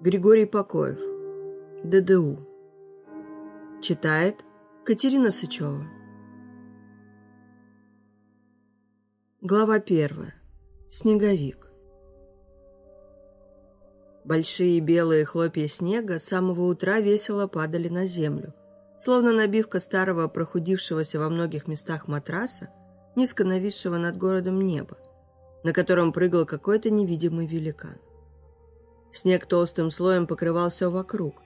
Григорий Покоев. ДДУ. Читает Катерина Сычева. Глава первая. Снеговик. Большие белые хлопья снега с самого утра весело падали на землю, словно набивка старого прохудившегося во многих местах матраса, низко нависшего над городом неба, на котором прыгал какой-то невидимый великан. Снег толстым слоем покрывал все вокруг,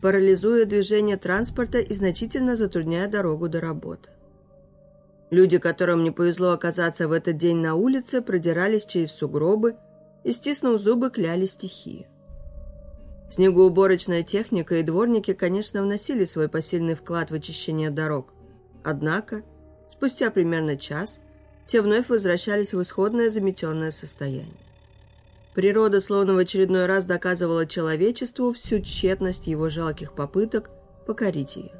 парализуя движение транспорта и значительно затрудняя дорогу до работы. Люди, которым не повезло оказаться в этот день на улице, продирались через сугробы и, стиснув зубы, кляли стихию. Снегоуборочная техника и дворники, конечно, вносили свой посильный вклад в очищение дорог. Однако, спустя примерно час, те вновь возвращались в исходное заметенное состояние. Природа словно в очередной раз доказывала человечеству всю тщетность его жалких попыток покорить ее.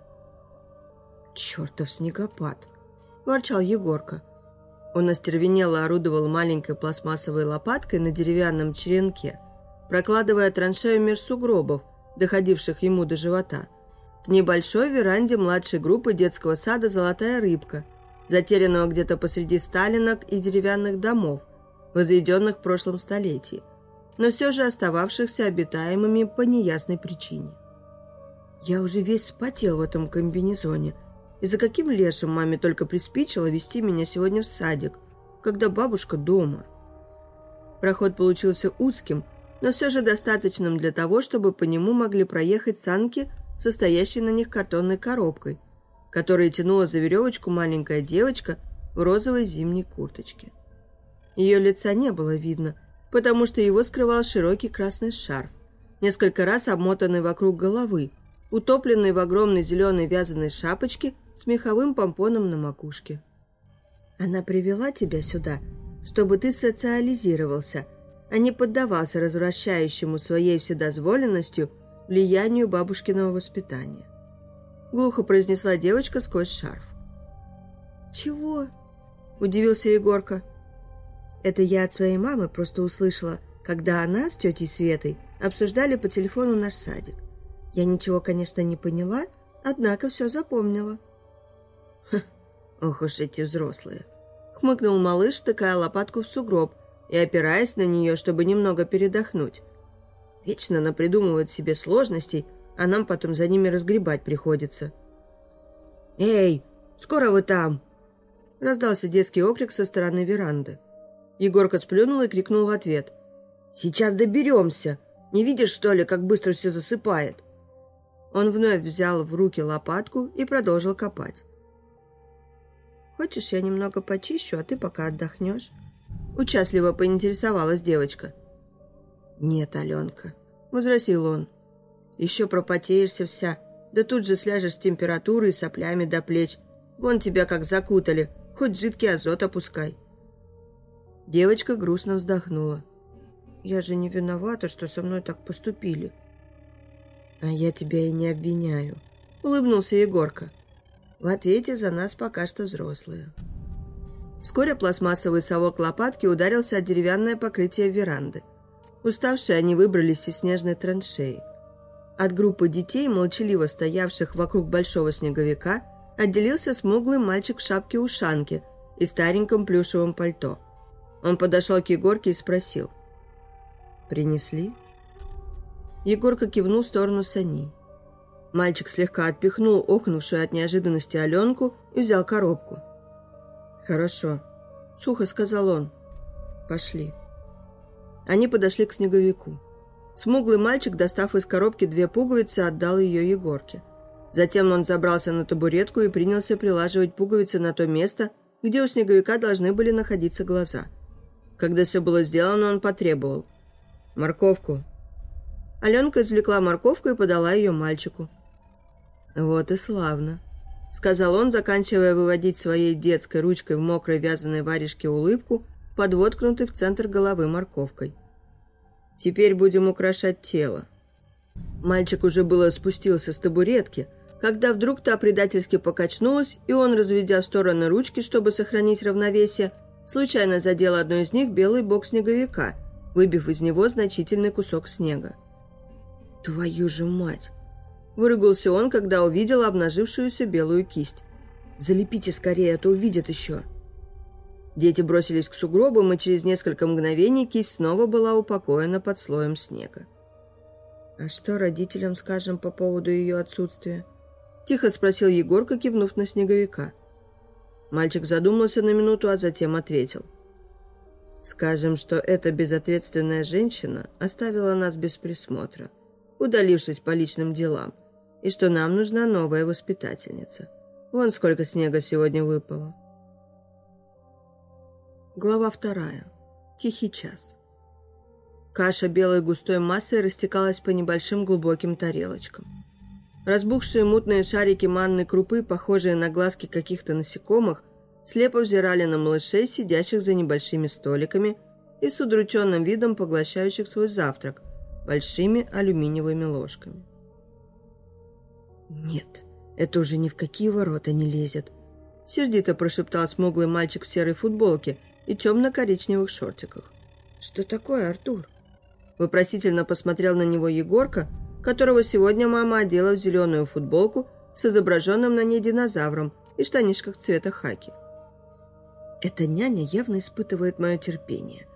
«Чертов снегопад!» – ворчал Егорка. Он остервенело орудовал маленькой пластмассовой лопаткой на деревянном черенке, прокладывая траншею меж сугробов, доходивших ему до живота, к небольшой веранде младшей группы детского сада «Золотая рыбка», затерянного где-то посреди сталинок и деревянных домов, возведенных в прошлом столетии, но все же остававшихся обитаемыми по неясной причине. Я уже весь спотел в этом комбинезоне, и за каким лешим маме только приспичило вести меня сегодня в садик, когда бабушка дома. Проход получился узким, но все же достаточным для того, чтобы по нему могли проехать санки, состоящие на них картонной коробкой, которая тянула за веревочку маленькая девочка в розовой зимней курточке. Ее лица не было видно, потому что его скрывал широкий красный шарф, несколько раз обмотанный вокруг головы, утопленный в огромной зеленой вязаной шапочке с меховым помпоном на макушке. «Она привела тебя сюда, чтобы ты социализировался, а не поддавался развращающему своей вседозволенностью влиянию бабушкиного воспитания», глухо произнесла девочка сквозь шарф. «Чего?» – удивился Егорка. Это я от своей мамы просто услышала, когда она с тетей Светой обсуждали по телефону наш садик. Я ничего, конечно, не поняла, однако все запомнила. «Ох уж эти взрослые!» — хмыкнул малыш, тыкая лопатку в сугроб и опираясь на нее, чтобы немного передохнуть. Вечно напридумывают себе сложностей, а нам потом за ними разгребать приходится. «Эй, скоро вы там!» — раздался детский окрик со стороны веранды. Егорка сплюнул и крикнул в ответ. «Сейчас доберемся! Не видишь, что ли, как быстро все засыпает?» Он вновь взял в руки лопатку и продолжил копать. «Хочешь, я немного почищу, а ты пока отдохнешь?» Участливо поинтересовалась девочка. «Нет, Аленка», — возразил он. «Еще пропотеешься вся, да тут же сляжешь с температурой и соплями до плеч. Вон тебя как закутали, хоть жидкий азот опускай». Девочка грустно вздохнула. «Я же не виновата, что со мной так поступили». «А я тебя и не обвиняю», — улыбнулся Егорка. «В ответе за нас пока что взрослые». Вскоре пластмассовый совок лопатки ударился о деревянное покрытие веранды. Уставшие они выбрались из снежной траншеи. От группы детей, молчаливо стоявших вокруг большого снеговика, отделился смуглый мальчик в шапке-ушанке и стареньком плюшевом пальто – он подошел к Егорке и спросил. «Принесли?» Егорка кивнул в сторону саней. Мальчик слегка отпихнул охнувшую от неожиданности Аленку и взял коробку. «Хорошо», — сухо сказал он. «Пошли». Они подошли к снеговику. Смуглый мальчик, достав из коробки две пуговицы, отдал ее Егорке. Затем он забрался на табуретку и принялся прилаживать пуговицы на то место, где у снеговика должны были находиться глаза – когда все было сделано, он потребовал. «Морковку». Аленка извлекла морковку и подала ее мальчику. «Вот и славно», — сказал он, заканчивая выводить своей детской ручкой в мокрой вязаной варежке улыбку, подвоткнутой в центр головы морковкой. «Теперь будем украшать тело». Мальчик уже было спустился с табуретки, когда вдруг та предательски покачнулась, и он, разведя в стороны ручки, чтобы сохранить равновесие, случайно задел одной из них белый бок снеговика, выбив из него значительный кусок снега. «Твою же мать!» Выругался он, когда увидел обнажившуюся белую кисть. «Залепите скорее, а то увидят еще!» Дети бросились к сугробам, и через несколько мгновений кисть снова была упокоена под слоем снега. «А что родителям скажем по поводу ее отсутствия?» Тихо спросил Егорка, кивнув на снеговика. Мальчик задумался на минуту, а затем ответил. «Скажем, что эта безответственная женщина оставила нас без присмотра, удалившись по личным делам, и что нам нужна новая воспитательница. Вон сколько снега сегодня выпало». Глава вторая. Тихий час. Каша белой густой массой растекалась по небольшим глубоким тарелочкам. Разбухшие мутные шарики манной крупы, похожие на глазки каких-то насекомых, слепо взирали на малышей, сидящих за небольшими столиками и с удрученным видом поглощающих свой завтрак большими алюминиевыми ложками. «Нет, это уже ни в какие ворота не лезет», — сердито прошептал смуглый мальчик в серой футболке — и темно-коричневых шортиках. «Что такое, Артур?» Вопросительно посмотрел на него Егорка, которого сегодня мама одела в зеленую футболку с изображенным на ней динозавром и штанишках цвета хаки. Эта няня явно испытывает мое терпение.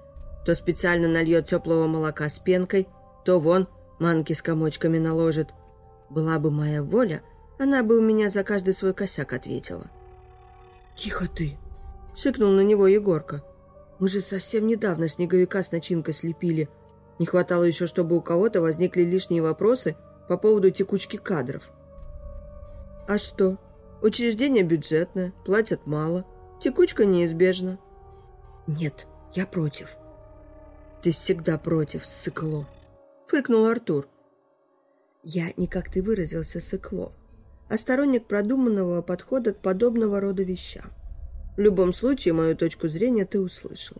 То специально нальет теплого молока с пенкой, то вон манки с комочками наложит. Была бы моя воля, она бы у меня за каждый свой косяк ответила. «Тихо ты!» Шикнул на него Егорка. «Мы же совсем недавно снеговика с начинкой слепили. Не хватало еще, чтобы у кого-то возникли лишние вопросы по поводу текучки кадров». «А что? Учреждение бюджетное, платят мало. Текучка неизбежна». «Нет, я против». «Ты всегда против, сыкло», — фыркнул Артур. «Я не как ты выразился, сыкло, а сторонник продуманного подхода к подобного рода вещам. В любом случае, мою точку зрения ты услышал.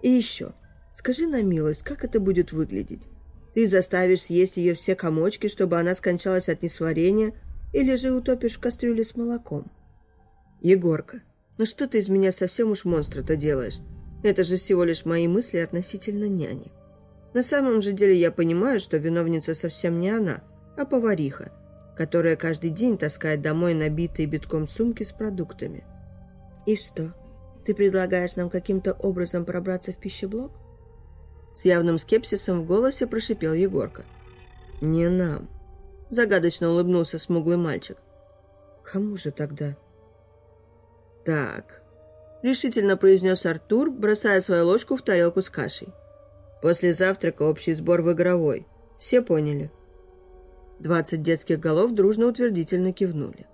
И еще, скажи на милость, как это будет выглядеть? Ты заставишь съесть ее все комочки, чтобы она скончалась от несварения, или же утопишь в кастрюле с молоком? Егорка, ну что ты из меня совсем уж монстра-то делаешь? Это же всего лишь мои мысли относительно няни. На самом же деле я понимаю, что виновница совсем не она, а повариха, которая каждый день таскает домой набитые битком сумки с продуктами. «И что, ты предлагаешь нам каким-то образом пробраться в пищеблок?» С явным скепсисом в голосе прошипел Егорка. «Не нам», – загадочно улыбнулся смуглый мальчик. «Кому же тогда?» «Так», – решительно произнес Артур, бросая свою ложку в тарелку с кашей. «После завтрака общий сбор в игровой. Все поняли?» Двадцать детских голов дружно утвердительно кивнули.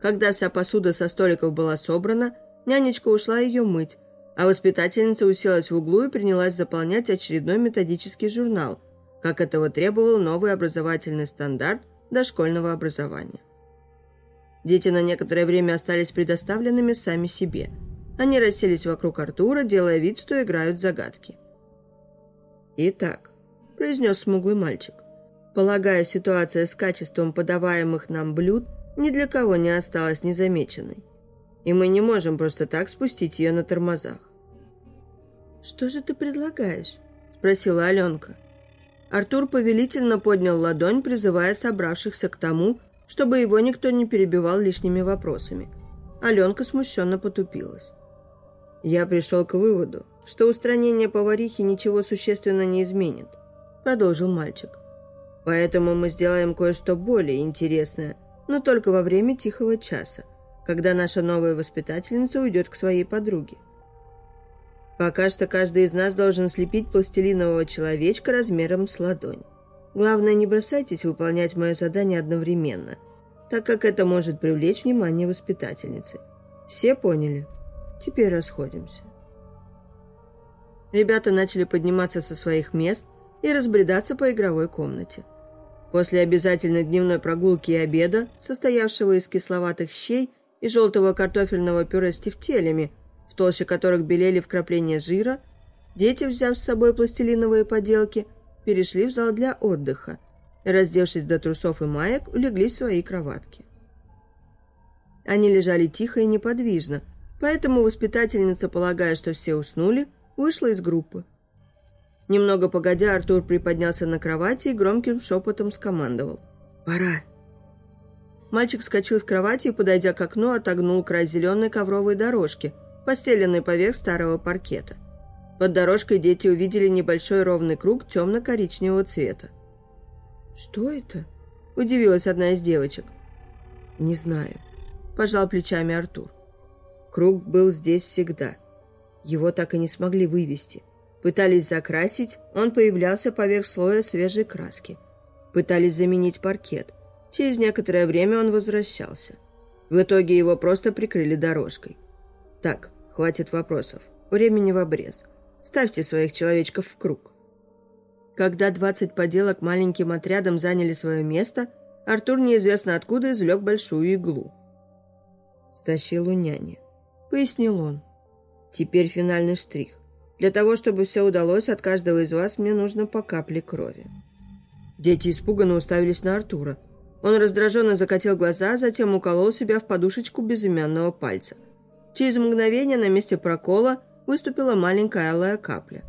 Когда вся посуда со столиков была собрана, нянечка ушла ее мыть, а воспитательница уселась в углу и принялась заполнять очередной методический журнал, как этого требовал новый образовательный стандарт дошкольного образования. Дети на некоторое время остались предоставленными сами себе. Они расселись вокруг Артура, делая вид, что играют в загадки. «Итак», – произнес смуглый мальчик, – «полагаю, ситуация с качеством подаваемых нам блюд – ни для кого не осталась незамеченной. И мы не можем просто так спустить ее на тормозах. «Что же ты предлагаешь?» – спросила Аленка. Артур повелительно поднял ладонь, призывая собравшихся к тому, чтобы его никто не перебивал лишними вопросами. Аленка смущенно потупилась. «Я пришел к выводу, что устранение поварихи ничего существенно не изменит», – продолжил мальчик. «Поэтому мы сделаем кое-что более интересное – но только во время тихого часа, когда наша новая воспитательница уйдет к своей подруге. Пока что каждый из нас должен слепить пластилинового человечка размером с ладонь. Главное, не бросайтесь выполнять мое задание одновременно, так как это может привлечь внимание воспитательницы. Все поняли? Теперь расходимся. Ребята начали подниматься со своих мест и разбредаться по игровой комнате. После обязательной дневной прогулки и обеда, состоявшего из кисловатых щей и желтого картофельного пюре с тефтелями, в толще которых белели вкрапления жира, дети, взяв с собой пластилиновые поделки, перешли в зал для отдыха и, раздевшись до трусов и маек, улеглись в свои кроватки. Они лежали тихо и неподвижно, поэтому воспитательница, полагая, что все уснули, вышла из группы. Немного погодя, Артур приподнялся на кровати и громким шепотом скомандовал. «Пора!» Мальчик вскочил с кровати и, подойдя к окну, отогнул край зеленой ковровой дорожки, постеленной поверх старого паркета. Под дорожкой дети увидели небольшой ровный круг темно-коричневого цвета. «Что это?» – удивилась одна из девочек. «Не знаю», – пожал плечами Артур. Круг был здесь всегда. Его так и не смогли вывести. Пытались закрасить, он появлялся поверх слоя свежей краски. Пытались заменить паркет. Через некоторое время он возвращался. В итоге его просто прикрыли дорожкой. Так, хватит вопросов. Времени в обрез. Ставьте своих человечков в круг. Когда 20 поделок маленьким отрядом заняли свое место, Артур неизвестно откуда извлек большую иглу. «Стащил у няни», — пояснил он. «Теперь финальный штрих. Для того, чтобы все удалось, от каждого из вас мне нужно по капле крови». Дети испуганно уставились на Артура. Он раздраженно закатил глаза, затем уколол себя в подушечку безымянного пальца. Через мгновение на месте прокола выступила маленькая алая капля.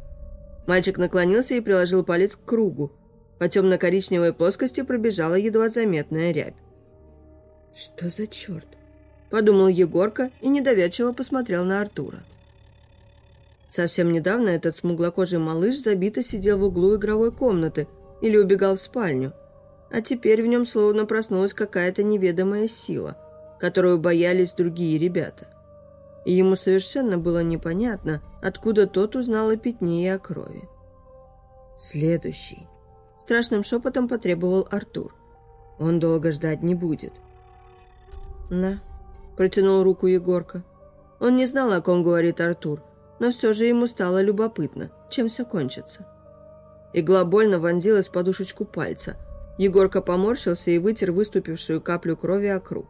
Мальчик наклонился и приложил палец к кругу. По темно-коричневой плоскости пробежала едва заметная рябь. «Что за черт?» – подумал Егорка и недоверчиво посмотрел на Артура. Совсем недавно этот смуглокожий малыш забито сидел в углу игровой комнаты или убегал в спальню, а теперь в нем словно проснулась какая-то неведомая сила, которую боялись другие ребята и ему совершенно было непонятно, откуда тот узнал о пятне и о крови. «Следующий», – страшным шепотом потребовал Артур. «Он долго ждать не будет». «На», – протянул руку Егорка. Он не знал, о ком говорит Артур, но все же ему стало любопытно, чем все кончится. Игла больно вонзилась в подушечку пальца. Егорка поморщился и вытер выступившую каплю крови о круг.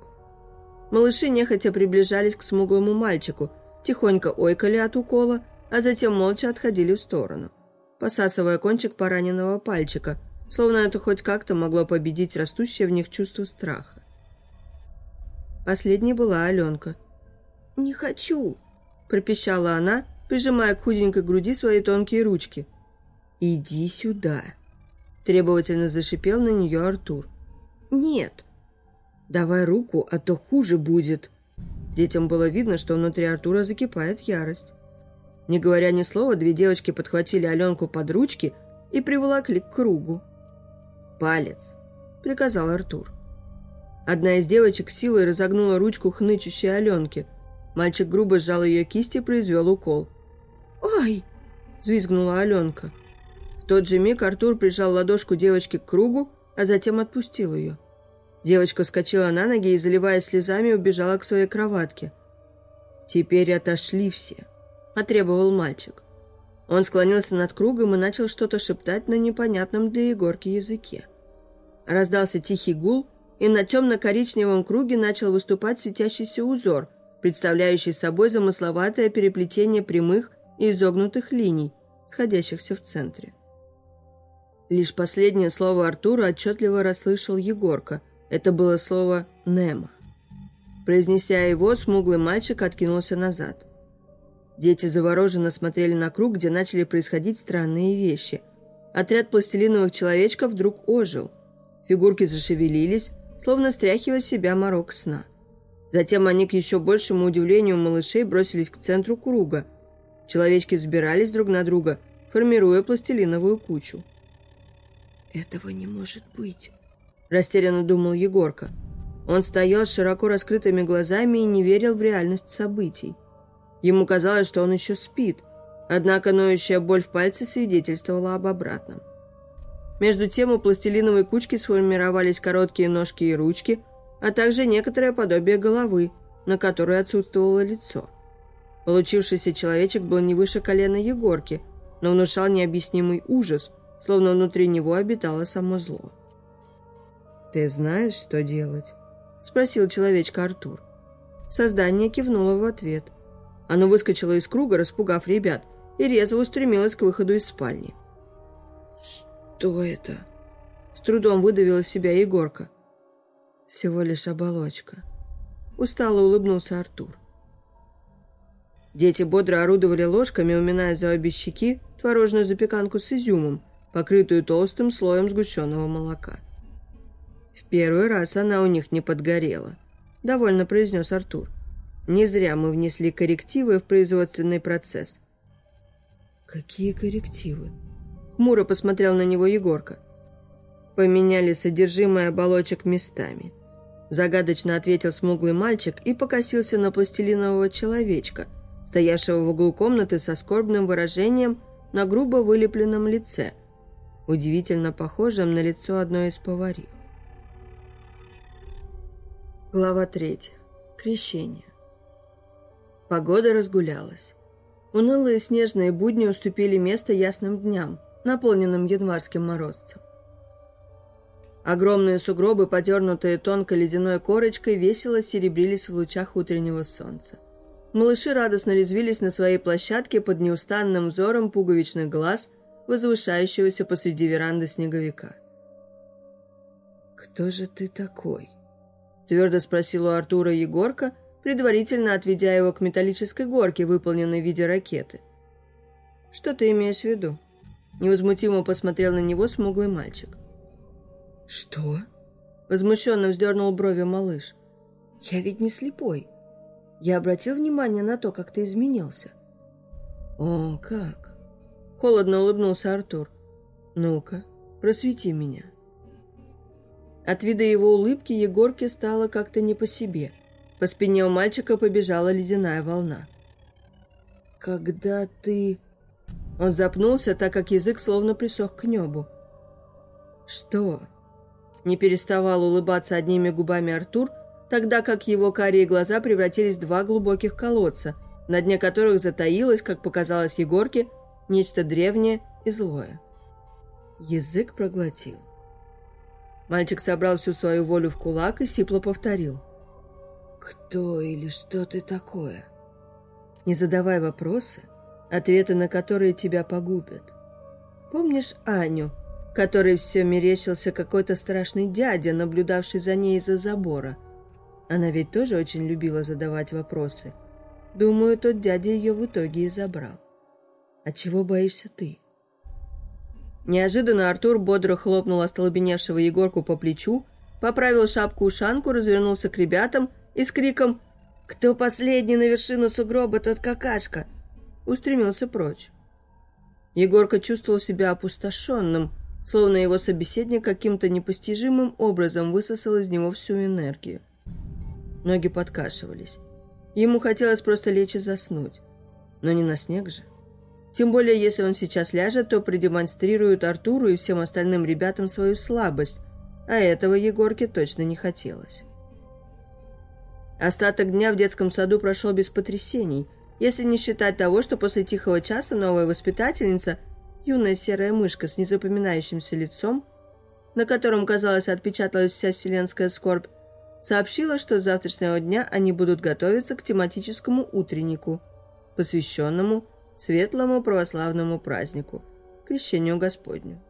Малыши нехотя приближались к смуглому мальчику, тихонько ойкали от укола, а затем молча отходили в сторону, посасывая кончик пораненного пальчика, словно это хоть как-то могло победить растущее в них чувство страха. Последней была Аленка. «Не хочу!» – пропищала она, прижимая к худенькой груди свои тонкие ручки. «Иди сюда!» – требовательно зашипел на нее Артур. «Нет!» «Давай руку, а то хуже будет». Детям было видно, что внутри Артура закипает ярость. Не говоря ни слова, две девочки подхватили Аленку под ручки и приволокли к кругу. «Палец», — приказал Артур. Одна из девочек силой разогнула ручку хнычущей Аленки. Мальчик грубо сжал ее кисть и произвел укол. «Ай!» – взвизгнула Аленка. Тот же миг Артур прижал ладошку девочки к кругу, а затем отпустил ее. Девочка вскочила на ноги и, заливаясь слезами, убежала к своей кроватке. «Теперь отошли все», – потребовал мальчик. Он склонился над кругом и начал что-то шептать на непонятном для Егорки языке. Раздался тихий гул, и на темно-коричневом круге начал выступать светящийся узор, представляющий собой замысловатое переплетение прямых и изогнутых линий, сходящихся в центре. Лишь последнее слово Артура отчетливо расслышал Егорка – это было слово «немо». Произнеся его, смуглый мальчик откинулся назад. Дети завороженно смотрели на круг, где начали происходить странные вещи. Отряд пластилиновых человечков вдруг ожил. Фигурки зашевелились, словно стряхивая себя морок сна. Затем они, к еще большему удивлению малышей, бросились к центру круга. Человечки взбирались друг на друга, формируя пластилиновую кучу. «Этого не может быть», растерянно думал Егорка. Он стоял с широко раскрытыми глазами и не верил в реальность событий. Ему казалось, что он еще спит, однако ноющая боль в пальце свидетельствовала об обратном. Между тем у пластилиновой кучки сформировались короткие ножки и ручки, а также некоторое подобие головы, на которой отсутствовало лицо. Получившийся человечек был не выше колена Егорки, но внушал необъяснимый ужас, словно внутри него обитало само зло. «Ты знаешь, что делать?» – спросил человечка Артур. Создание кивнуло в ответ. Оно выскочило из круга, распугав ребят, и резво устремилось к выходу из спальни. «Что это?» – с трудом выдавил из себя Егорка. «Всего лишь оболочка». Устало улыбнулся Артур. Дети бодро орудовали ложками, уминая за обе щеки творожную запеканку с изюмом, покрытую толстым слоем сгущенного молока. «В первый раз она у них не подгорела», — довольно произнес Артур. «Не зря мы внесли коррективы в производственный процесс». «Какие коррективы?» Хмуро посмотрел на него Егорка. «Поменяли содержимое оболочек местами», — загадочно ответил смуглый мальчик и покосился на пластилинового человечка, стоявшего в углу комнаты со скорбным выражением на грубо вылепленном лице, удивительно похожем на лицо одной из поварих. Глава третья. Крещение. Погода разгулялась. Унылые снежные будни уступили место ясным дням, наполненным январским морозцем. Огромные сугробы, подернутые тонкой ледяной корочкой, весело серебрились в лучах утреннего солнца. Малыши радостно резвились на своей площадке под неустанным взором пуговичных глаз, возвышающегося посреди веранды снеговика. «Кто же ты такой?» Твердо спросил у Артура Егорка, предварительно отведя его к металлической горке, выполненной в виде ракеты. «Что ты имеешь в виду?» Невозмутимо посмотрел на него смуглый мальчик. «Что?» Возмущенно вздернул брови малыш. «Я ведь не слепой. Я обратил внимание на то, как ты изменился». «О, как!» Холодно улыбнулся Артур. «Ну-ка, просвети меня». От вида его улыбки Егорке стало как-то не по себе. По спине у мальчика побежала ледяная волна. «Когда ты...» Он запнулся, так как язык словно присох к небу. «Что?» Не переставал улыбаться одними губами Артур, тогда как его карие глаза превратились в два глубоких колодца, на дне которых затаилось, как показалось Егорке, нечто древнее и злое. Язык проглотил. Мальчик собрал всю свою волю в кулак и сипло повторил. «Кто или что ты такое?» «Не задавай вопросы, ответы на которые тебя погубят. Помнишь Аню, которой все мерещился какой-то страшный дядя, наблюдавший за ней из-за забора? Она ведь тоже очень любила задавать вопросы. Думаю, тот дядя ее в итоге и забрал. А чего боишься ты?» Неожиданно Артур бодро хлопнул остолбеневшего Егорку по плечу, поправил шапку-ушанку, развернулся к ребятам и с криком «Кто последний на вершину сугроба, тот какашка!» устремился прочь. Егорка чувствовал себя опустошенным, словно его собеседник каким-то непостижимым образом высосал из него всю энергию. Ноги подкашивались. Ему хотелось просто лечь и заснуть. Но не на снег же. Тем более, если он сейчас ляжет, то продемонстрирует Артуру и всем остальным ребятам свою слабость, а этого Егорке точно не хотелось. Остаток дня в детском саду прошел без потрясений, если не считать того, что после тихого часа новая воспитательница, юная серая мышка с незапоминающимся лицом, на котором, казалось, отпечаталась вся вселенская скорбь, сообщила, что с завтрашнего дня они будут готовиться к тематическому утреннику, посвященному светлому православному празднику, Крещению Господню.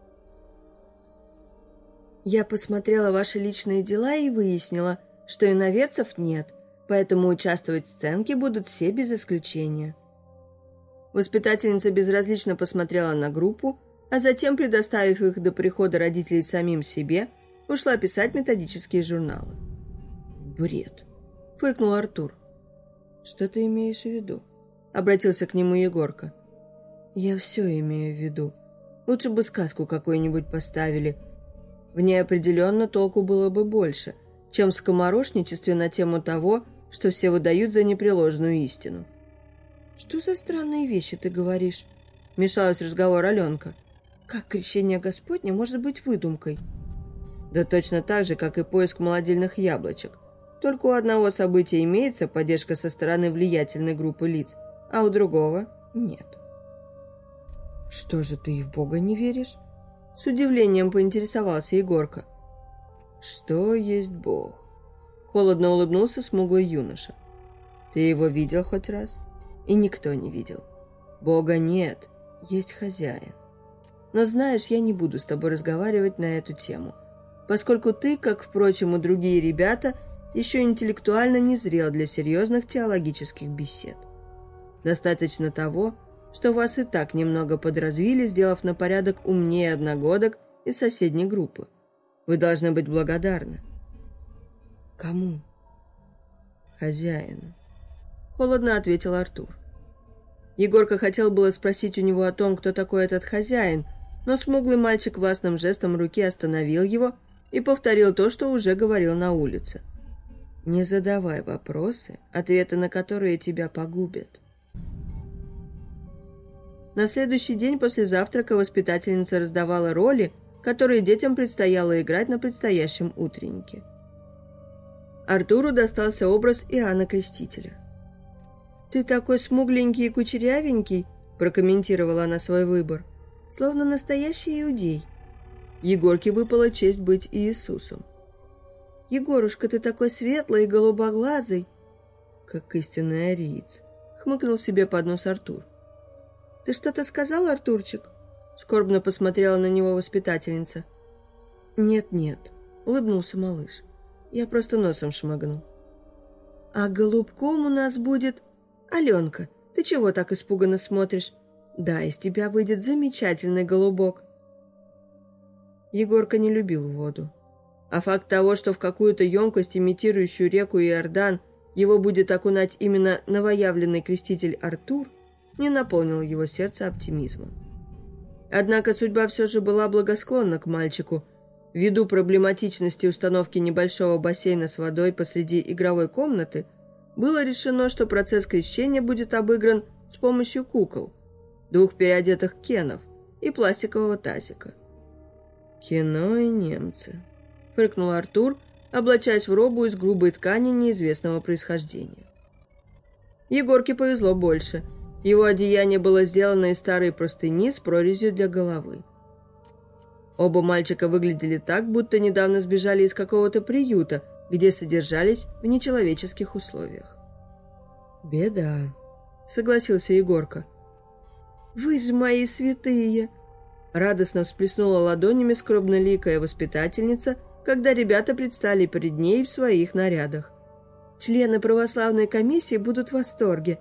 Я посмотрела ваши личные дела и выяснила, что иноверцев нет, поэтому участвовать в сценке будут все без исключения. Воспитательница безразлично посмотрела на группу, а затем, предоставив их до прихода родителей самим себе, ушла писать методические журналы. «Бред!» – фыркнул Артур. «Что ты имеешь в виду?» — обратился к нему Егорка. «Я все имею в виду. Лучше бы сказку какую-нибудь поставили. В ней определенно толку было бы больше, чем в скоморошничестве на тему того, что все выдают за непреложную истину». «Что за странные вещи ты говоришь?» — мешалась разговор Аленка. «Как крещение Господня может быть выдумкой?» «Да точно так же, как и поиск молодильных яблочек. Только у одного события имеется поддержка со стороны влиятельной группы лиц, а у другого нет. «Что же ты и в Бога не веришь?» С удивлением поинтересовался Егорка. «Что есть Бог?» Холодно улыбнулся смуглый юноша. «Ты его видел хоть раз?» «И никто не видел. Бога нет, есть хозяин. Но знаешь, я не буду с тобой разговаривать на эту тему, поскольку ты, как, впрочем, и другие ребята, еще интеллектуально не зрел для серьезных теологических бесед. Достаточно того, что вас и так немного подразвили, сделав на порядок умнее одногодок из соседней группы. Вы должны быть благодарны. Кому? Хозяину. Холодно ответил Артур. Егорка хотел было спросить у него о том, кто такой этот хозяин, но смуглый мальчик властным жестом руки остановил его и повторил то, что уже говорил на улице. «Не задавай вопросы, ответы на которые тебя погубят». На следующий день после завтрака воспитательница раздавала роли, которые детям предстояло играть на предстоящем утреннике. Артуру достался образ Иоанна Крестителя. «Ты такой смугленький и кучерявенький», – прокомментировала она свой выбор, – «словно настоящий иудей». Егорке выпала честь быть Иисусом. «Егорушка, ты такой светлый и голубоглазый!» «Как истинный ариец», — хмыкнул себе под нос Артур. «Ты что-то сказал, Артурчик?» Скорбно посмотрела на него воспитательница. «Нет-нет», — улыбнулся малыш. «Я просто носом шмыгнул». «А голубком у нас будет...» «Аленка, ты чего так испуганно смотришь? Да, из тебя выйдет замечательный голубок». Егорка не любил воду. А факт того, что в какую-то емкость, имитирующую реку Иордан, его будет окунать именно новоявленный креститель Артур, не наполнил его сердце оптимизмом. Однако судьба все же была благосклонна к мальчику. Ввиду проблематичности установки небольшого бассейна с водой посреди игровой комнаты – было решено, что процесс крещения будет обыгран с помощью кукол, двух переодетых кенов и пластикового тазика. «Кино и немцы», — фыркнул Артур, облачаясь в робу из грубой ткани неизвестного происхождения. Егорке повезло больше. Его одеяние было сделано из старой простыни с прорезью для головы. Оба мальчика выглядели так, будто недавно сбежали из какого-то приюта, где содержались в нечеловеческих условиях. «Беда», — согласился Егорка. «Вы же мои святые!» Радостно всплеснула ладонями скромно ликая воспитательница, когда ребята предстали перед ней в своих нарядах. «Члены православной комиссии будут в восторге.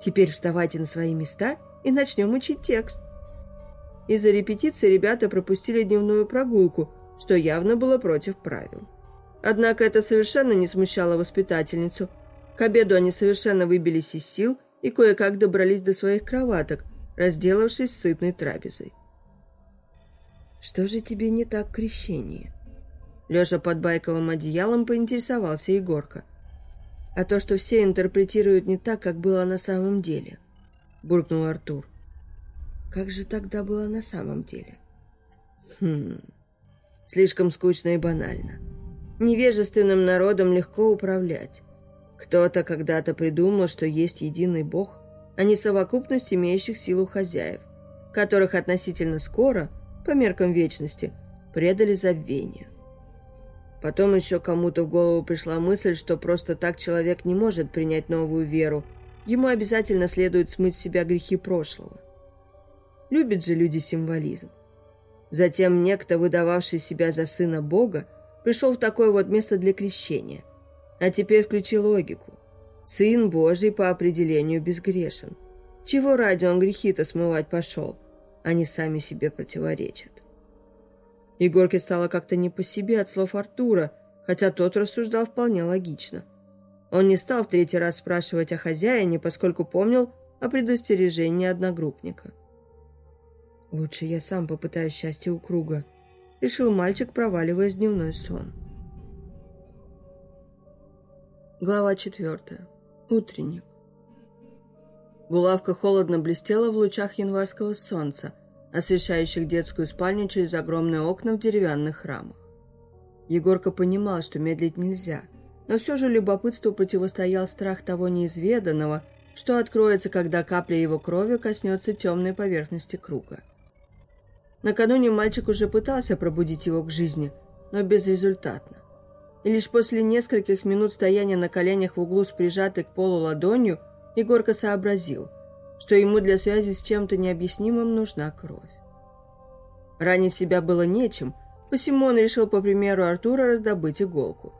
Теперь вставайте на свои места и начнем учить текст». Из-за репетиции ребята пропустили дневную прогулку, что явно было против правил. Однако это совершенно не смущало воспитательницу. К обеду они совершенно выбились из сил и кое-как добрались до своих кроваток, разделавшись сытной трапезой. «Что же тебе не так крещение?» Лежа под байковым одеялом, поинтересовался Егорка. «А то, что все интерпретируют не так, как было на самом деле», — буркнул Артур. «Как же тогда было на самом деле?» «Хм... Слишком скучно и банально. Невежественным народом легко управлять. Кто-то когда-то придумал, что есть единый бог, а не совокупность имеющих силу хозяев, которых относительно скоро, по меркам вечности, предали забвению. Потом еще кому-то в голову пришла мысль, что просто так человек не может принять новую веру, ему обязательно следует смыть с себя грехи прошлого. Любят же люди символизм. Затем некто, выдававший себя за сына Бога, пришел в такое вот место для крещения. А теперь включи логику. Сын Божий по определению безгрешен. Чего ради он грехи-то смывать пошел? Они сами себе противоречат. Егорке стало как-то не по себе от слов Артура, хотя тот рассуждал вполне логично. Он не стал в третий раз спрашивать о хозяине, поскольку помнил о предостережении одногруппника. «Лучше я сам попытаюсь счастье у круга», — решил мальчик, проваливаясь в дневной сон. Глава четвертая. Утренник. Булавка холодно блестела в лучах январского солнца, освещающих детскую спальню через огромные окна в деревянных рамах. Егорка понимал, что медлить нельзя, но все же любопытству противостоял страх того неизведанного, что откроется, когда капля его крови коснется темной поверхности круга. Накануне мальчик уже пытался пробудить его к жизни, но безрезультатно. И лишь после нескольких минут стояния на коленях в углу с прижатой к полу ладонью Егорка сообразил, что ему для связи с чем-то необъяснимым нужна кровь. Ранить себя было нечем, посему он решил, по примеру Артура, раздобыть иголку.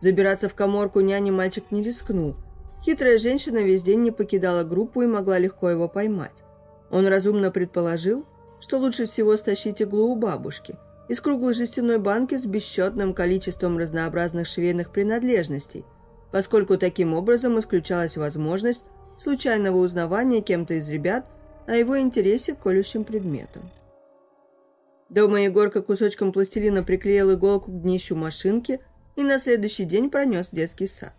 Забираться в коморку няни мальчик не рискнул. Хитрая женщина весь день не покидала группу и могла легко его поймать. Он разумно предположил, что лучше всего стащить иглу у бабушки из круглой жестяной банки с бесчетным количеством разнообразных швейных принадлежностей, поскольку таким образом исключалась возможность случайного узнавания кем-то из ребят о его интересе к колющим предметам. Дома Егорка кусочком пластилина приклеил иголку к днищу машинки и на следующий день пронес в детский сад.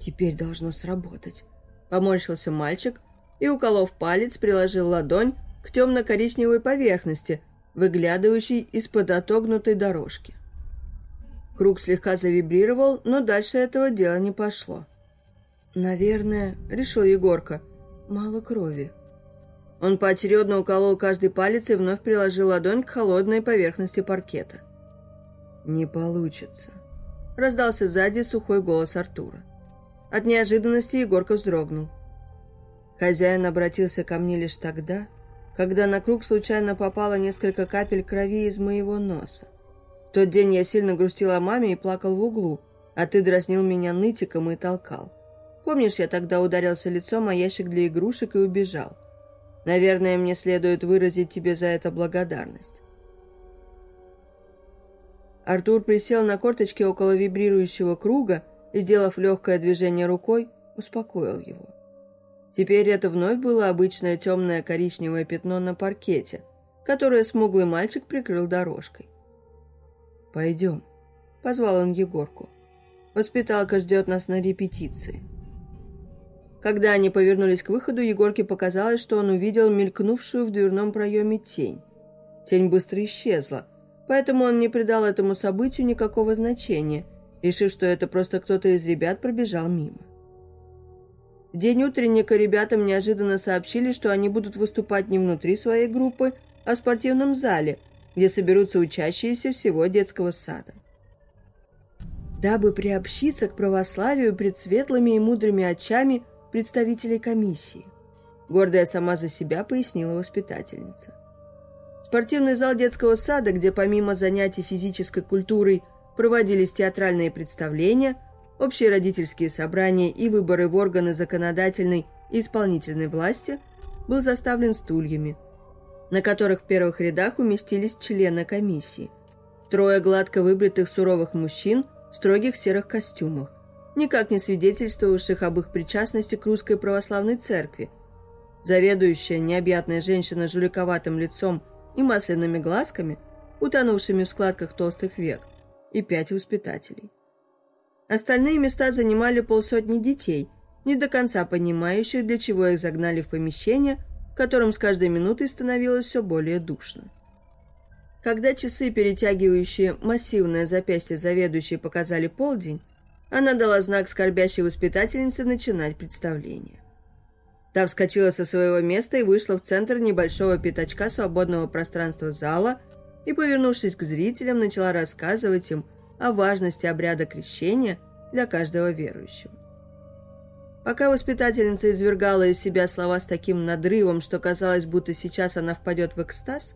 «Теперь должно сработать», — поморщился мальчик и, уколов палец, приложил ладонь к темно-коричневой поверхности, выглядывающей из-под отогнутой дорожки. Круг слегка завибрировал, но дальше этого дела не пошло. «Наверное», — решил Егорка, — «мало крови». Он поочередно уколол каждый палец и вновь приложил ладонь к холодной поверхности паркета. «Не получится», — раздался сзади сухой голос Артура. От неожиданности Егорка вздрогнул. Хозяин обратился ко мне лишь тогда, когда на круг случайно попало несколько капель крови из моего носа. В тот день я сильно грустил о маме и плакал в углу, а ты дразнил меня нытиком и толкал. Помнишь, я тогда ударился лицом о ящик для игрушек и убежал? Наверное, мне следует выразить тебе за это благодарность. Артур присел на корточки около вибрирующего круга и, сделав легкое движение рукой, успокоил его. Теперь это вновь было обычное темное коричневое пятно на паркете, которое смуглый мальчик прикрыл дорожкой. «Пойдем», — позвал он Егорку. «Воспиталка ждет нас на репетиции». Когда они повернулись к выходу, Егорке показалось, что он увидел мелькнувшую в дверном проеме тень. Тень быстро исчезла, поэтому он не придал этому событию никакого значения, решив, что это просто кто-то из ребят пробежал мимо. В день утренника ребятам неожиданно сообщили, что они будут выступать не внутри своей группы, а в спортивном зале, где соберутся учащиеся всего детского сада. Дабы приобщиться к православию пред светлыми и мудрыми очами – представителей комиссии. Гордая сама за себя пояснила воспитательница. Спортивный зал детского сада, где помимо занятий физической культурой проводились театральные представления, общие родительские собрания и выборы в органы законодательной и исполнительной власти, был заставлен стульями, на которых в первых рядах уместились члены комиссии. Трое гладко выбритых суровых мужчин в строгих серых костюмах, никак не свидетельствовавших об их причастности к русской православной церкви. Заведующая необъятная женщина с жуликоватым лицом и масляными глазками, утонувшими в складках толстых век, и пять воспитателей. Остальные места занимали полсотни детей, не до конца понимающих, для чего их загнали в помещение, в котором с каждой минутой становилось все более душно. Когда часы, перетягивающие массивное запястье заведующей, показали полдень, она дала знак скорбящей воспитательнице начинать представление. Та вскочила со своего места и вышла в центр небольшого пятачка свободного пространства зала и, повернувшись к зрителям, начала рассказывать им о важности обряда крещения для каждого верующего. Пока воспитательница извергала из себя слова с таким надрывом, что казалось, будто сейчас она впадет в экстаз,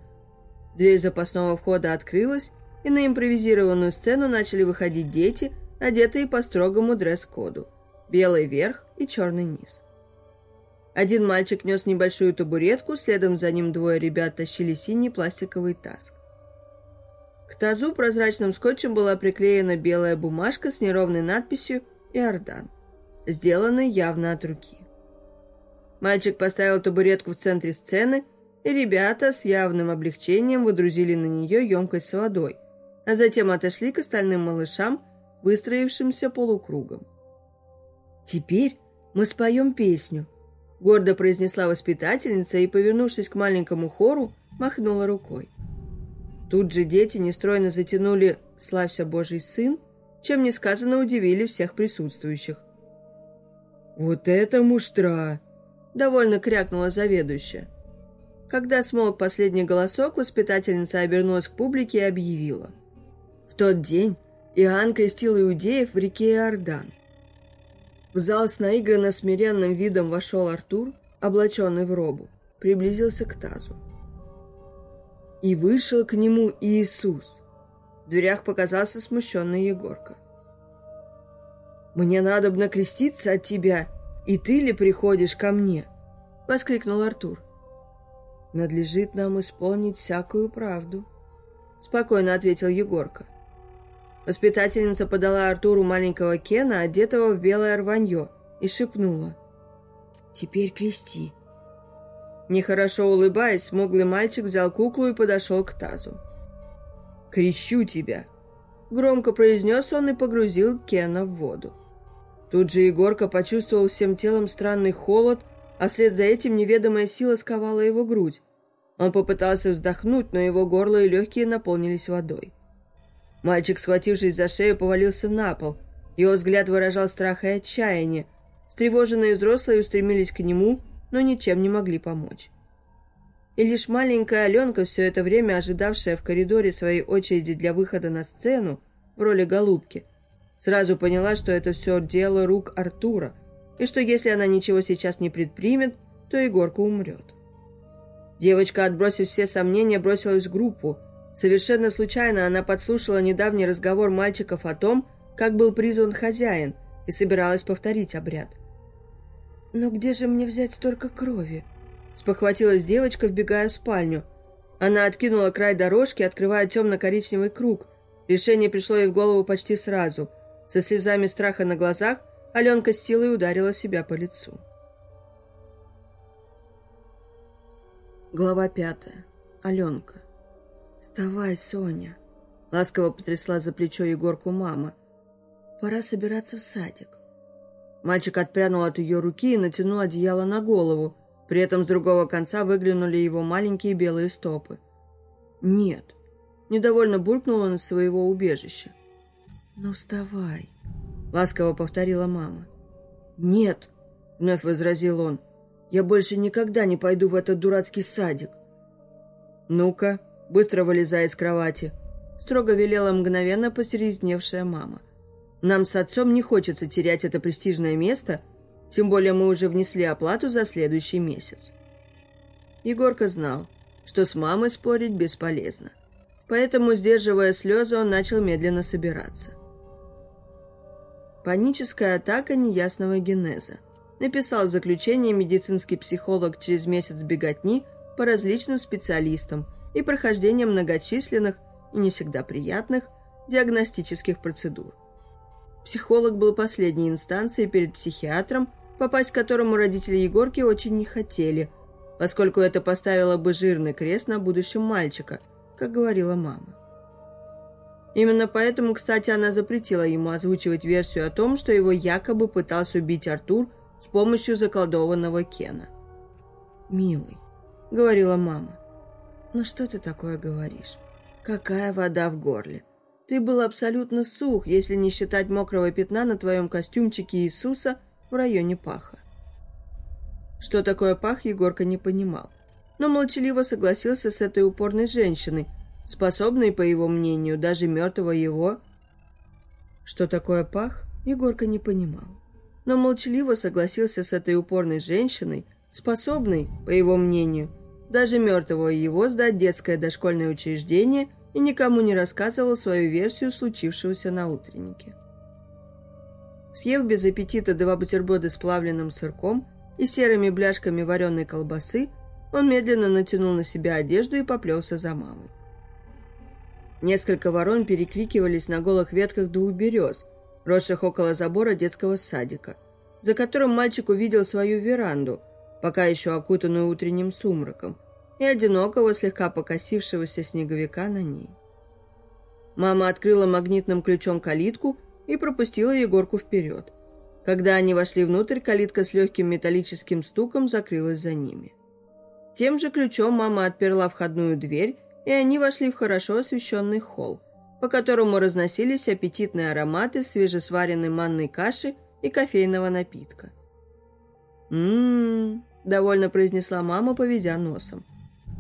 дверь запасного входа открылась, и на импровизированную сцену начали выходить дети – одетые по строгому дресс-коду. Белый верх и черный низ. Один мальчик нес небольшую табуретку, следом за ним двое ребят тащили синий пластиковый таз. К тазу прозрачным скотчем была приклеена белая бумажка с неровной надписью «Иордан», сделанной явно от руки. Мальчик поставил табуретку в центре сцены, и ребята с явным облегчением выдрузили на нее емкость с водой, а затем отошли к остальным малышам, выстроившимся полукругом. «Теперь мы споем песню», — гордо произнесла воспитательница и, повернувшись к маленькому хору, махнула рукой. Тут же дети нестройно затянули «Славься, Божий Сын», чем несказанно удивили всех присутствующих. «Вот это муштра!» — довольно крякнула заведующая. Когда смолк последний голосок, воспитательница обернулась к публике и объявила. В тот день Иоанн крестил иудеев в реке Иордан. В зал с наигранно смиренным видом вошел Артур, облаченный в робу, приблизился к тазу. И вышел к нему Иисус. В дверях показался смущенный Егорка. «Мне надо бы накреститься от тебя, и ты ли приходишь ко мне?» — воскликнул Артур. надлежит нам исполнить всякую правду», — спокойно ответил Егорка. Воспитательница подала Артуру маленького Кена, одетого в белое рванье, и шепнула. «Теперь крести». Нехорошо улыбаясь, смуглый мальчик взял куклу и подошел к тазу. «Крещу тебя!» Громко произнес он и погрузил Кена в воду. Тут же Егорка почувствовал всем телом странный холод, а вслед за этим неведомая сила сковала его грудь. Он попытался вздохнуть, но его горло и легкие наполнились водой. Мальчик, схватившись за шею, повалился на пол. Его взгляд выражал страх и отчаяние. Встревоженные взрослые устремились к нему, но ничем не могли помочь. И лишь маленькая Аленка, все это время ожидавшая в коридоре своей очереди для выхода на сцену в роли голубки, сразу поняла, что это все дело рук Артура, и что если она ничего сейчас не предпримет, то Егорка умрет. Девочка, отбросив все сомнения, бросилась в группу. Совершенно случайно она подслушала недавний разговор мальчиков о том, как был призван хозяин, и собиралась повторить обряд. «Но где же мне взять столько крови?» Спохватилась девочка, вбегая в спальню. Она откинула край дорожки, открывая темно-коричневый круг. Решение пришло ей в голову почти сразу. Со слезами страха на глазах Аленка с силой ударила себя по лицу. Глава пятая. Аленка. «Вставай, Соня!» Ласково потрясла за плечо Егорку мама. «Пора собираться в садик». Мальчик отпрянул от ее руки и натянул одеяло на голову. При этом с другого конца выглянули его маленькие белые стопы. «Нет», — недовольно буркнул он из своего убежища. «Ну вставай», — ласково повторила мама. «Нет», — вновь возразил он, — «я больше никогда не пойду в этот дурацкий садик». «Ну-ка, быстро вылезай из кровати», — строго велела мгновенно посерезневшая мама. Нам с отцом не хочется терять это престижное место, тем более мы уже внесли оплату за следующий месяц. Егорка знал, что с мамой спорить бесполезно. Поэтому, сдерживая слезы, он начал медленно собираться. Паническая атака неясного генеза. Написал в заключении медицинский психолог через месяц беготни по различным специалистам и прохождения многочисленных и не всегда приятных диагностических процедур. Психолог был последней инстанцией перед психиатром, попасть к которому родители Егорки очень не хотели, поскольку это поставило бы жирный крест на будущем мальчика, как говорила мама. Именно поэтому, кстати, она запретила ему озвучивать версию о том, что его якобы пытался убить Артур с помощью заколдованного Кена. «Милый», — говорила мама, — «ну что ты такое говоришь? Какая вода в горле? Ты был абсолютно сух, если не считать мокрого пятна на твоем костюмчике Иисуса в районе паха. Что такое пах, Егорка не понимал, но молчаливо согласился с этой упорной женщиной, способной, по его мнению, даже мертвого его... Что такое пах, Егорка не понимал, но молчаливо согласился с этой упорной женщиной, способной, по его мнению, даже мертвого его сдать детское дошкольное учреждение – и никому не рассказывал свою версию случившегося на утреннике. Съев без аппетита два бутерброда с плавленным сырком и серыми бляшками вареной колбасы, он медленно натянул на себя одежду и поплелся за мамой. Несколько ворон перекрикивались на голых ветках двух берез, росших около забора детского садика, за которым мальчик увидел свою веранду, пока еще окутанную утренним сумраком – и одинокого, слегка покосившегося снеговика на ней. Мама открыла магнитным ключом калитку и пропустила Егорку вперед. Когда они вошли внутрь, калитка с легким металлическим стуком закрылась за ними. Тем же ключом мама отперла входную дверь, и они вошли в хорошо освещенный холл, по которому разносились аппетитные ароматы свежесваренной манной каши и кофейного напитка. «М-м-м», довольно произнесла мама, поведя носом.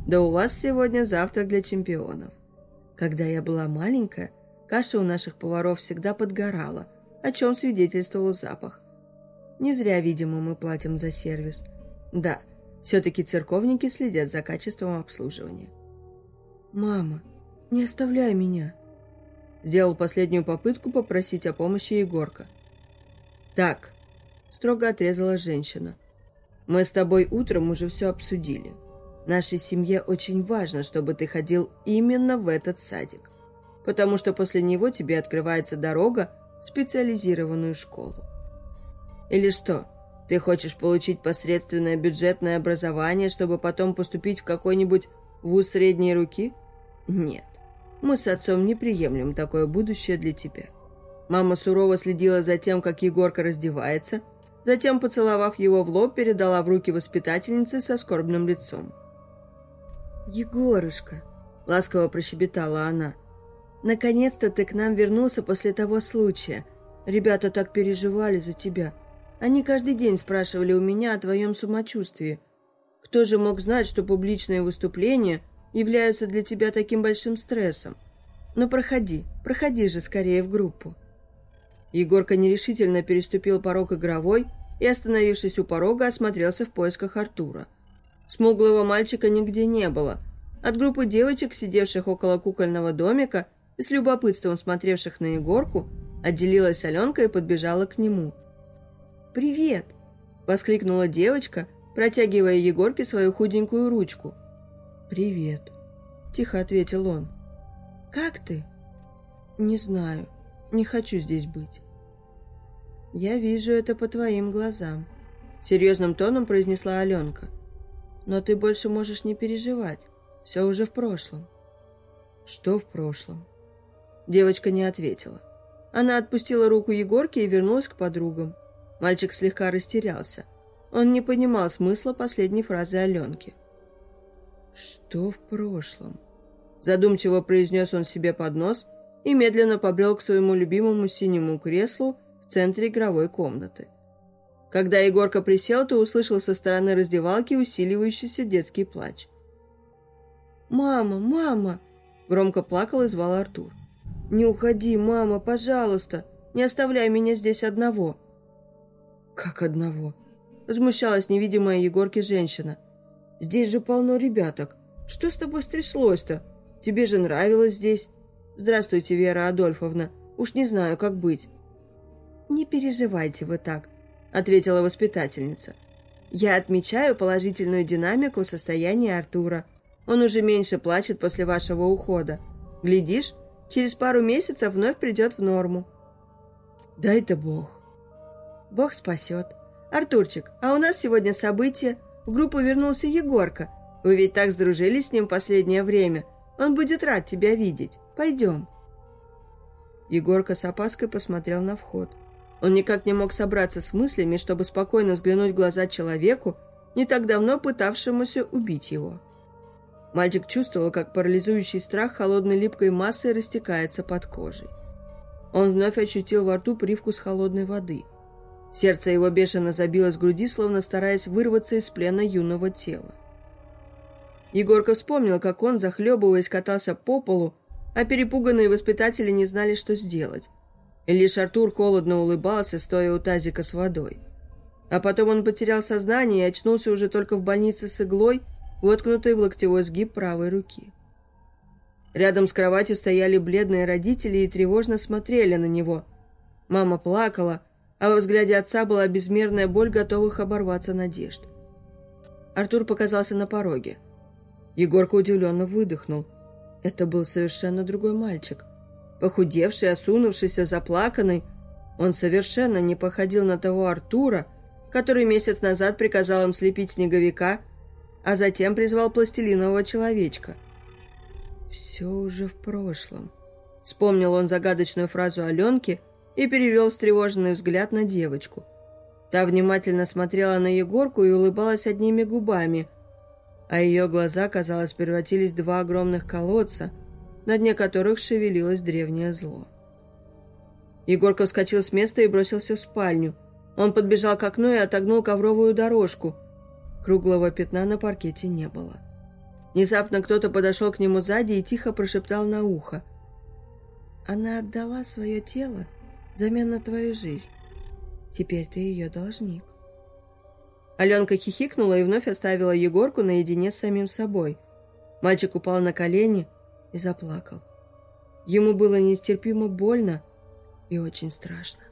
Да у вас сегодня завтрак для чемпионов. Когда я была маленькая, каша у наших поваров всегда подгорала, о чем свидетельствовал запах. Не зря, видимо, мы платим за сервис. Да, все-таки церковники следят за качеством обслуживания. «Мама, не оставляй меня!» Сделал последнюю попытку попросить о помощи Егорка. «Так», — строго отрезала женщина, — «мы с тобой утром уже все обсудили. Нашей семье очень важно, чтобы ты ходил именно в этот садик, потому что после него тебе открывается дорога в специализированную школу. Или что, ты хочешь получить посредственное бюджетное образование, чтобы потом поступить в какой-нибудь вуз средней руки? Нет, мы с отцом не приемлем такое будущее для тебя. Мама сурово следила за тем, как Егорка раздевается, затем, поцеловав его в лоб, передала в руки воспитательницы со скорбным лицом. «Егорушка», — ласково прощебетала она, — «наконец-то ты к нам вернулся после того случая. Ребята так переживали за тебя. Они каждый день спрашивали у меня о твоем самочувствии. Кто же мог знать, что публичные выступления являются для тебя таким большим стрессом? Ну проходи, проходи же скорее в группу». Егорка нерешительно переступил порог игровой и, остановившись у порога, осмотрелся в поисках Артура – Смуглого мальчика нигде не было. От группы девочек, сидевших около кукольного домика и с любопытством смотревших на Егорку, отделилась Аленка и подбежала к нему. «Привет!» – воскликнула девочка, протягивая Егорке свою худенькую ручку. «Привет!» – тихо ответил он. «Как ты?» «Не знаю. Не хочу здесь быть». «Я вижу это по твоим глазам», – серьезным тоном произнесла Аленка. Но ты больше можешь не переживать. Все уже в прошлом». «Что в прошлом?» Девочка не ответила. Она отпустила руку Егорки и вернулась к подругам. Мальчик слегка растерялся. Он не понимал смысла последней фразы Аленки. «Что в прошлом?» Задумчиво произнес он себе под нос и медленно побрел к своему любимому синему креслу в центре игровой комнаты. Когда Егорка присел, то услышал со стороны раздевалки усиливающийся детский плач. «Мама, мама!» – громко плакал и звал Артур. «Не уходи, мама, пожалуйста! Не оставляй меня здесь одного!» «Как одного?» – возмущалась невидимая Егорке женщина. «Здесь же полно ребяток. Что с тобой стряслось-то? Тебе же нравилось здесь. Здравствуйте, Вера Адольфовна. Уж не знаю, как быть». «Не переживайте вы так», – ответила воспитательница. «Я отмечаю положительную динамику состояния Артура. Он уже меньше плачет после вашего ухода. Глядишь, через пару месяцев вновь придет в норму». «Дай-то Бог». «Бог спасет. Артурчик, а у нас сегодня событие. В группу вернулся Егорка. Вы ведь так сдружились с ним последнее время. Он будет рад тебя видеть. Пойдем». Егорка с опаской посмотрел на вход. Он никак не мог собраться с мыслями, чтобы спокойно взглянуть в глаза человеку, не так давно пытавшемуся убить его. Мальчик чувствовал, как парализующий страх холодной липкой массой растекается под кожей. Он вновь ощутил во рту привкус холодной воды. Сердце его бешено забилось в груди, словно стараясь вырваться из плена юного тела. Егорка вспомнил, как он, захлебываясь, катался по полу, а перепуганные воспитатели не знали, что сделать. И лишь Артур холодно улыбался, стоя у тазика с водой. А потом он потерял сознание и очнулся уже только в больнице с иглой, воткнутой в локтевой сгиб правой руки. Рядом с кроватью стояли бледные родители и тревожно смотрели на него. Мама плакала, а во взгляде отца была безмерная боль готовых оборваться надежд. Артур показался на пороге. Егорка удивленно выдохнул. Это был совершенно другой мальчик – Похудевший, осунувшийся, заплаканный, он совершенно не походил на того Артура, который месяц назад приказал им слепить снеговика, а затем призвал пластилинового человечка. «Все уже в прошлом», — вспомнил он загадочную фразу Аленки и перевел встревоженный взгляд на девочку. Та внимательно смотрела на Егорку и улыбалась одними губами, а ее глаза, казалось, превратились в два огромных колодца — на дне которых шевелилось древнее зло. Егорка вскочил с места и бросился в спальню. Он подбежал к окну и отогнул ковровую дорожку. Круглого пятна на паркете не было. Внезапно кто-то подошел к нему сзади и тихо прошептал на ухо. «Она отдала свое тело взамен на твою жизнь. Теперь ты ее должник». Аленка хихикнула и вновь оставила Егорку наедине с самим собой. Мальчик упал на колени, и заплакал. Ему было нестерпимо больно и очень страшно.